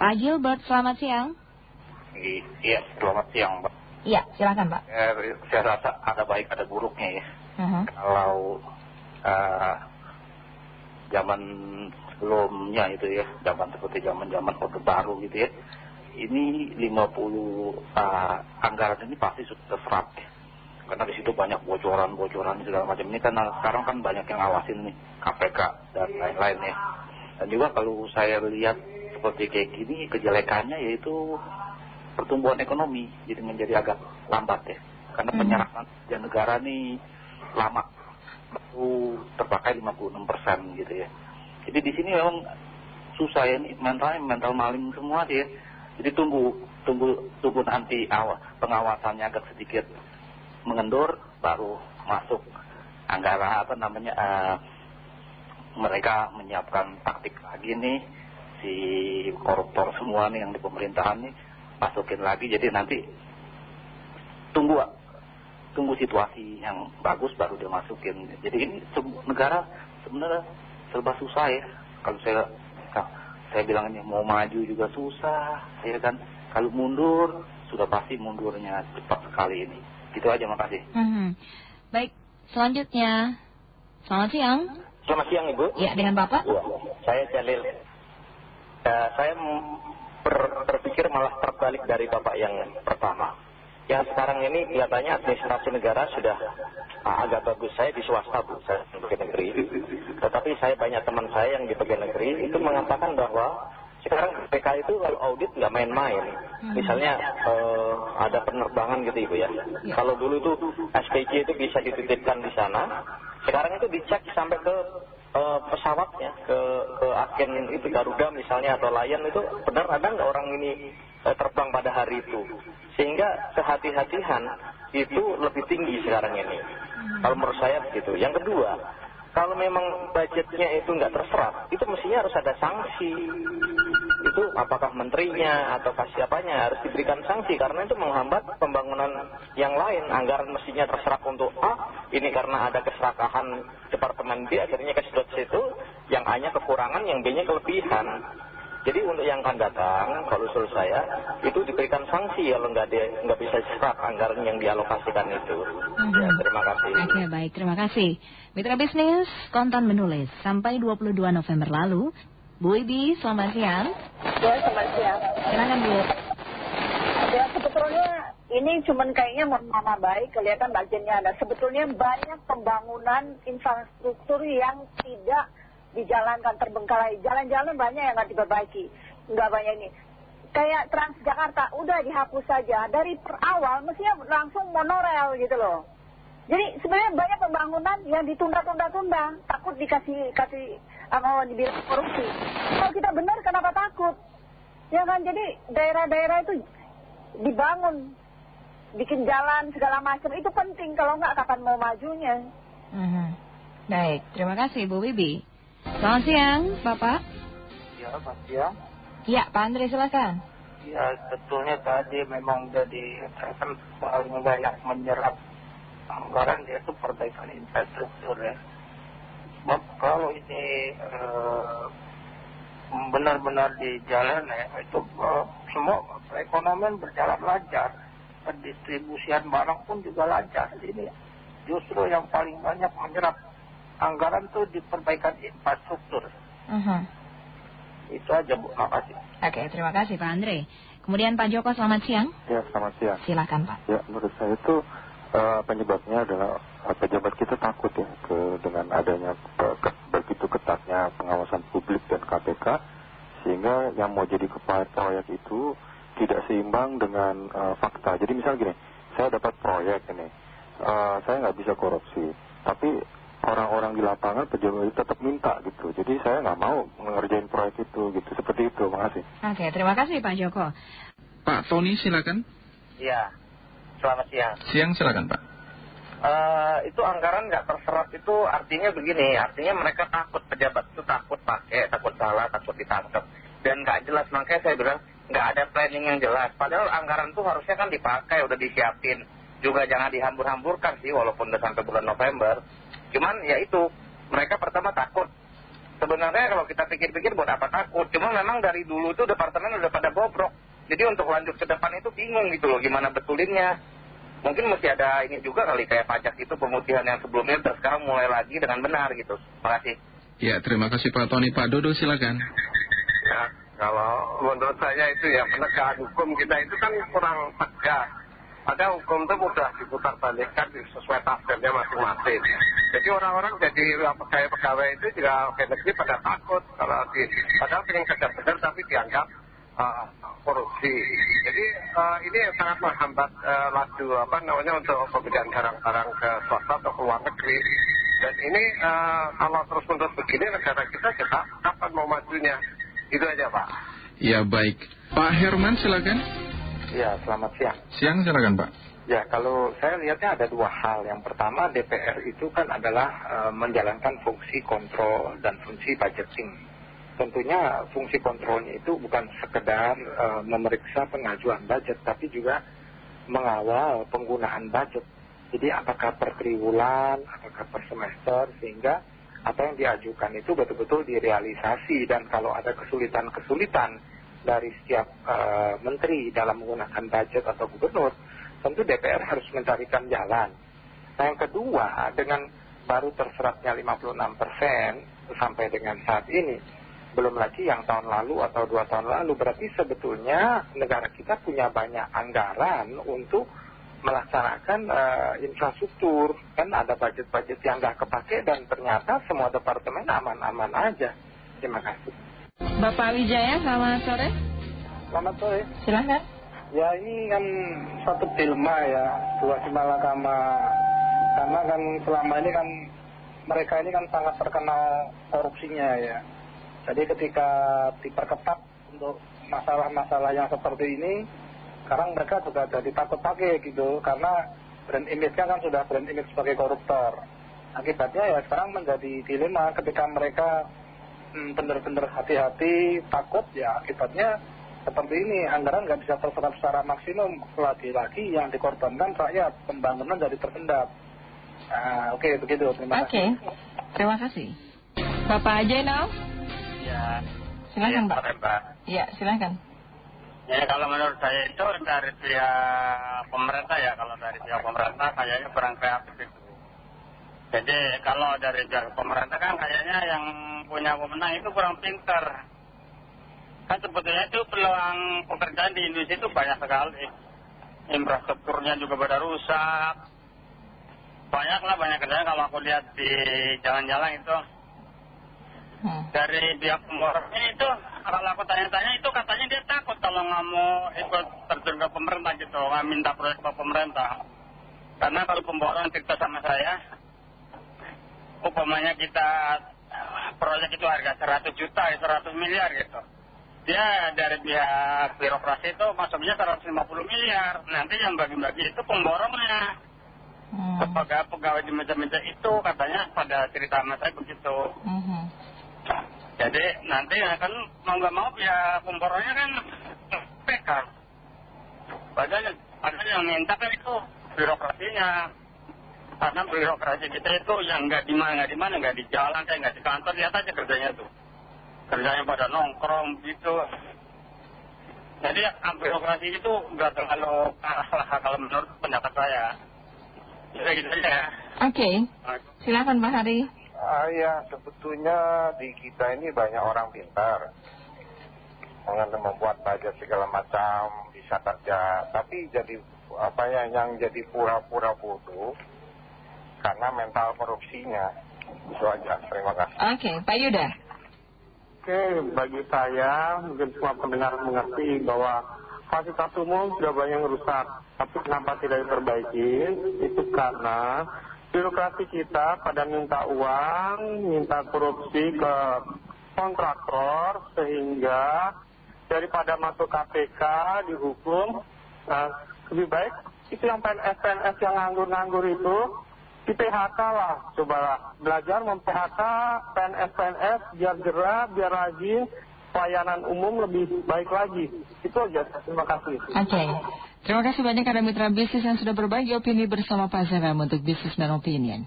Pak Gilbert, selamat siang. Iya, selamat siang, Mbak. Iya, silakan Pak. Eh, saya rasa ada baik ada buruknya ya. Uh-huh. Kalau uh, zaman sebelumnya itu ya, zaman seperti zaman-zaman Orde Baru gitu ya, ini 50 uh, anggaran ini pasti sudah terserap ya. Karena di situ banyak bocoran-bocoran segala macam. Ini kan sekarang kan banyak yang ngawasin nih, KPK dan lain-lain ya. Dan juga kalau saya lihat seperti kayak gini, kejelekannya yaitu pertumbuhan ekonomi jadi menjadi agak lambat ya. Karena penyerapan kerja negara nih lama baru terpakai 56 persen gitu ya. Jadi di sini memang susah ya, mentalnya mental maling semua sih ya. Jadi tunggu, tunggu, tunggu nanti awal pengawasannya agak sedikit mengendur, baru masuk anggaran apa namanya, uh, mereka menyiapkan taktik lagi nih, si koruptor semua nih yang di pemerintahan nih, masukin lagi, jadi nanti tunggu tunggu situasi yang bagus baru dia masukin. Jadi ini negara sebenarnya serba susah ya. Kalau saya saya bilang ini mau maju juga susah, ya kan. Kalau mundur sudah pasti mundurnya cepat sekali ini. Gitu aja, makasih. -hmm. Baik, selanjutnya. Selamat siang. Selamat siang, Ibu. Ya, dengan Bapak? Ya, saya Jalil. Uh, saya ber, berpikir malah terbalik dari Bapak yang pertama. Yang sekarang ini kelihatannya administrasi negara sudah uh, agak bagus. Saya di swasta, Bu, saya di pegawai negeri. Tetapi saya banyak teman saya yang di pegawai negeri itu mengatakan bahwa sekarang PK itu kalau audit nggak main-main. Misalnya uh, ada penerbangan gitu Ibu ya. Kalau dulu itu SPJ itu bisa dititipkan di sana. Sekarang itu dicek sampai ke uh, pesawatnya, ke, ke agen itu Garuda misalnya atau Lion itu benar ada nggak orang ini uh, terbang pada hari itu. Sehingga kehati-hatian itu lebih tinggi sekarang ini. Kalau menurut saya begitu. Yang kedua, kalau memang budgetnya itu nggak terserap, itu mestinya harus ada sanksi. Itu apakah menterinya atau siapanya harus diberikan sanksi karena itu menghambat pembangunan yang lain. Anggaran mestinya terserap untuk A, ini karena ada keserakahan departemen B, akhirnya kesedot situ, yang A-nya kekurangan, yang B-nya kelebihan. Jadi untuk yang akan datang, kalau usul saya, itu diberikan sanksi kalau nggak, nggak bisa serap anggaran yang dialokasikan itu. Ya, terima kasih. Oke, baik. Terima kasih. Mitra bisnis, kontan menulis. Sampai 22 November lalu, Bu Ibi, selamat siang. Ya, selamat siang. Silakan Bu. Ya, sebetulnya ini cuman kayaknya nama baik, kelihatan budgetnya ada. Sebetulnya banyak pembangunan infrastruktur yang tidak dijalankan terbengkalai. Jalan-jalan banyak yang nggak diperbaiki. Nggak banyak ini. Kayak Transjakarta, udah dihapus saja. Dari per awal mestinya langsung monorail gitu loh. Jadi sebenarnya banyak pembangunan yang ditunda-tunda-tunda. Takut dikasih kasih mau dibilang korupsi. Kalau kita benar kenapa takut? Ya kan, jadi daerah-daerah itu dibangun. Bikin jalan segala macam. Itu penting. Kalau nggak kapan mau majunya. -hmm. Baik, terima kasih Bu Wibi. Selamat siang, Bapak. Ya, Pak siang. Ya, Pak Andre silakan. Ya, sebetulnya tadi memang udah dikatakan paling banyak menyerap anggaran dia itu perbaikan infrastruktur ya. Sebab kalau ini benar-benar di jalan ya, itu semua perekonomian berjalan lancar. Pendistribusian barang pun juga lancar. Ini justru yang paling banyak menyerap anggaran itu di perbaikan infrastruktur. -huh. Itu aja Bu, makasih. Oke, terima kasih Pak Andre. Kemudian Pak Joko, selamat siang. Ya, selamat siang. Silakan Pak. Ya, menurut saya itu uh, penyebabnya adalah uh, pejabat kita takut ya ke dengan adanya uh, ke, begitu ketatnya pengawasan publik dan KPK sehingga yang mau jadi kepala proyek itu tidak seimbang dengan uh, fakta. Jadi misal gini, saya dapat proyek ini, uh, saya nggak bisa korupsi, tapi orang-orang di lapangan pejabat itu tetap minta gitu. Jadi saya nggak mau mengerjain proyek itu gitu. Seperti itu, makasih. Oke, terima kasih Pak Joko. Pak Tony silakan. Ya, selamat siang. Siang silakan Pak. Uh, itu anggaran nggak terserap itu artinya begini, artinya mereka takut pejabat itu takut pakai, takut salah, takut ditangkap dan nggak jelas makanya saya bilang nggak ada planning yang jelas. Padahal anggaran itu harusnya kan dipakai, udah disiapin. Juga jangan dihambur-hamburkan sih walaupun udah sampai bulan November. Cuman ya itu, mereka pertama takut. sebenarnya kalau kita pikir-pikir buat apa takut cuma memang dari dulu tuh departemen udah pada bobrok jadi untuk lanjut ke depan itu bingung gitu loh gimana betulinnya mungkin mesti ada ini juga kali kayak pajak itu pemutihan yang sebelumnya dan sekarang mulai lagi dengan benar gitu terima kasih Ya, terima kasih Pak Tony. Pak Dodo silakan. Ya, kalau menurut saya itu ya penegakan hukum kita itu kan kurang tegas. Ada hukum itu mudah diputar balikkan sesuai tafsirnya masing-masing. Jadi orang-orang jadi pegawai-pegawai itu juga negeri pada takut kalau di, padahal pengen kerja benar tapi dianggap uh, korupsi. Jadi uh, ini sangat menghambat uh, laju apa namanya untuk pembelian barang-barang ke swasta atau ke luar negeri. Dan ini uh, kalau terus-menerus begini negara kita kita kapan mau majunya? Itu aja Pak. Ya baik. Pak Herman silakan. Ya, selamat siang. Siang silakan Pak. Ya, kalau saya lihatnya ada dua hal. Yang pertama DPR itu kan adalah uh, menjalankan fungsi kontrol dan fungsi budgeting. Tentunya fungsi kontrolnya itu bukan sekedar uh, memeriksa pengajuan budget, tapi juga mengawal penggunaan budget jadi apakah per triwulan, apakah per semester, sehingga apa yang diajukan itu betul-betul direalisasi dan kalau ada kesulitan-kesulitan dari setiap uh, menteri dalam menggunakan budget atau gubernur, tentu DPR harus mencarikan jalan. Nah yang kedua, dengan baru terserapnya 56% sampai dengan saat ini, belum lagi yang tahun lalu atau dua tahun lalu, berarti sebetulnya negara kita punya banyak anggaran untuk melaksanakan uh, infrastruktur. Kan ada budget-budget yang nggak kepake dan ternyata semua departemen aman-aman aja. Terima kasih. Bapak Wijaya selamat sore. Selamat sore. Silahkan ya ini kan satu dilema ya dua simalakama karena kan selama ini kan mereka ini kan sangat terkenal korupsinya ya jadi ketika diperketat untuk masalah-masalah yang seperti ini sekarang mereka juga jadi takut pakai gitu. Karena brand image-nya kan sudah brand image sebagai koruptor. Akibatnya ya sekarang menjadi dilema ketika mereka hmm, benar-benar hati-hati takut ya akibatnya seperti ini. Anggaran nggak bisa terserap secara maksimum. Lagi-lagi yang dikorbankan rakyat pembangunan jadi tersendat. Nah, oke begitu. Terima kasih. oke terima kasih. Bapak Jainal ya silakan ya, Pak ya silakan Ya kalau menurut saya itu dari pihak pemerintah ya, kalau dari pihak pemerintah kayaknya kurang kreatif itu. Jadi kalau dari pihak pemerintah kan kayaknya yang punya pemenang itu kurang pintar. Kan sebetulnya itu peluang pekerjaan di Indonesia itu banyak sekali. Infrastrukturnya juga pada rusak. Banyak lah banyak kerjaan kalau aku lihat di jalan-jalan itu. Hmm. Dari pihak pemborongnya itu, kalau aku tanya-tanya itu katanya dia takut kalau nggak mau ikut terjun ke pemerintah gitu, nggak minta proyek ke pemerintah. Karena kalau pemborong cerita sama saya, upamanya kita proyek itu harga 100 juta, 100 miliar gitu. Dia dari pihak birokrasi itu masuknya 150 miliar. Nanti yang bagi-bagi itu pemborongnya. Hmm. Sebagai pegawai di meja-meja itu katanya pada cerita sama saya begitu. Hmm. Jadi nanti akan mau nggak mau ya pemborongnya kan PK. Padahal, padahal yang minta kan itu birokrasinya. Karena birokrasi kita itu yang nggak di mana nggak di mana nggak di jalan kayak nggak di kantor lihat aja kerjanya tuh. Kerjanya pada nongkrong gitu. Jadi birokrasi itu nggak terlalu arah kalau menurut pendapat saya. Jadi gitu aja ya. Oke. Silakan Pak Hari. Ah, ya, sebetulnya di kita ini banyak orang pintar. Mengenai membuat budget segala macam, bisa kerja. Tapi jadi apa ya, yang jadi pura-pura bodoh karena mental korupsinya. Itu aja, terima kasih. Oke, Pak Yuda. Oke, bagi saya, mungkin semua pendengar mengerti bahwa fasilitas umum sudah banyak rusak. Tapi kenapa tidak diperbaiki? Itu karena birokrasi kita pada minta uang, minta korupsi ke kontraktor sehingga daripada masuk KPK dihukum, nah, lebih baik itu yang PNS-PNS yang nganggur-nganggur itu di PHK lah, cobalah. Belajar mem-PHK PNS-PNS biar jerah, biar rajin, pelayanan umum lebih baik lagi. Itu aja, terima kasih. Oke. Terima kasih banyak ada mitra bisnis yang sudah berbagi opini bersama Pak Zeram untuk bisnis dan opinion.